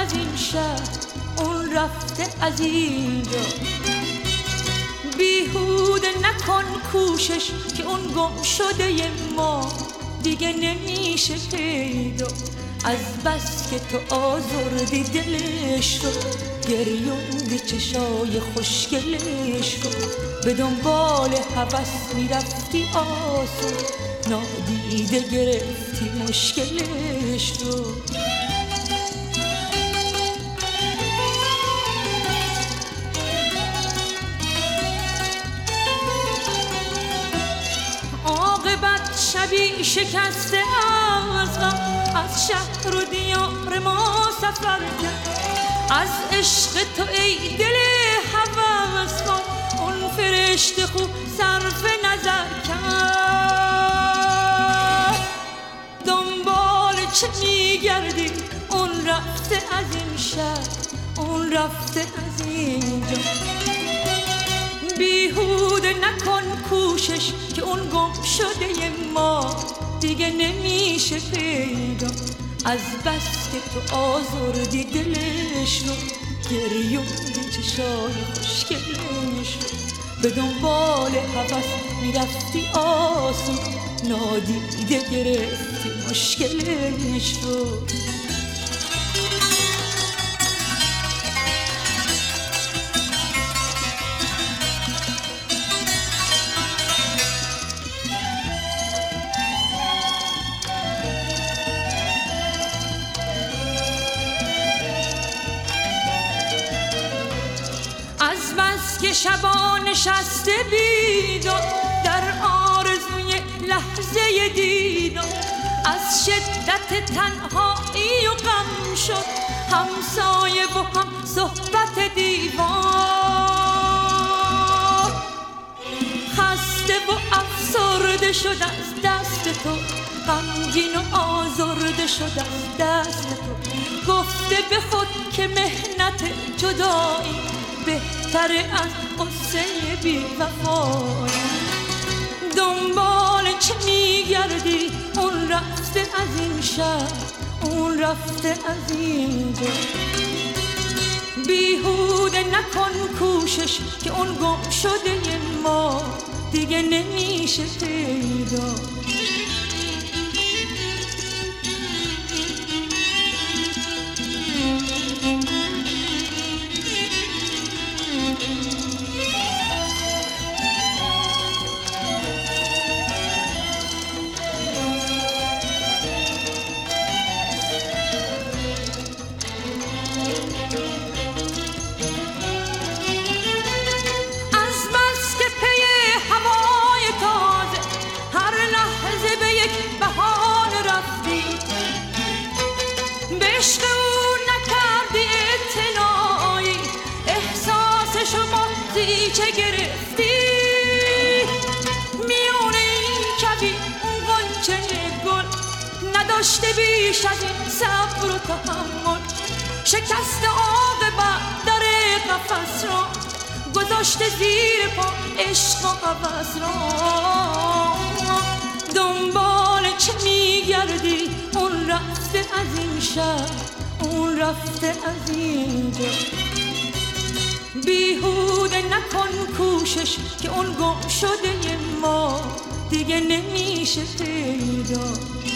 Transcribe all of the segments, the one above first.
از این شهر اون رفته از اینجا. بیهوده نکن کوشش که اون گم شده ما. دیگه نمیشه پیدا. از بس که تو آزردی دلش رو گریوندی چشای خوشگلش رو. به دنبال حوث می‌رفتی آسون نادیده گرفتی مشکلش رو. شکسته از از شهر و دیار ما سفر کرد. از عشق تو ای دل حوض اون فرشته خوب صرف نظر کرد. دنبال چه میگردی؟ اون رفته از این شهر اون رفته از اینجا. بیهوده نکن کوشش که اون گم شده ما. دیگه نمیشه پیدا. از بس که تو آزردی دلش رو گریوندی چشای خوشگلش رو. به دنبال حوث می‌رفتی آسون نادیده گرفتی مشکلش رو. شبا نشسته بیدار در آرزوی لحظه دیدار از شدت تنهایی و غم شد. همسایه و هم صحبت دیوار. خسته و افسرده شد از دست تو. غمگین و آزرده شد از دست تو. گفته به خود که مهنت جدایی بهتر از قصه بی وفایی دنبال چه میگردی؟ اون رفته از این شهر اون رفته از اینجا بیهوده نکن کوشش که اون گم شده ما دیگه نمیشه پیدا. از نداشته بیش از این صبر و تحمل. شکست عاقبت در قفس را گذاشته زیر پا عشق و عوض را. دنبال چه میگردی؟ اون رفته از این شهر اون رفته از اینجا بیهوده نکن کوشش که اون گم شده ما دیگه نمیشه پیدا.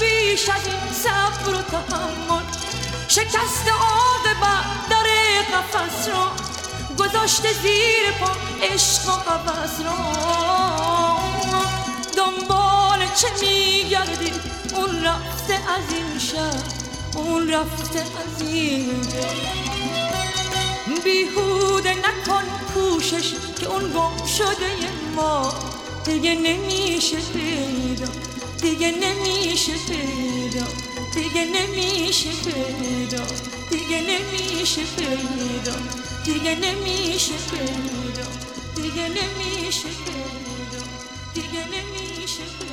بیش از این صبر و تحمل شکست عاقبت در قفس را گذاشته زیر پا عشق و عوض را. دنبال چه میگردی؟ اون رفته از این شهر اون رفته از این بیهوده نکن پوشش که اون گم شده ما دیگه نمیشه پیدا. دیگه نمیشه پیدا دیگه نمیشه پیدا دیگه نمیشه پیدا دیگه نمیشه پیدا دیگه نمیشه پیدا دیگه نمیشه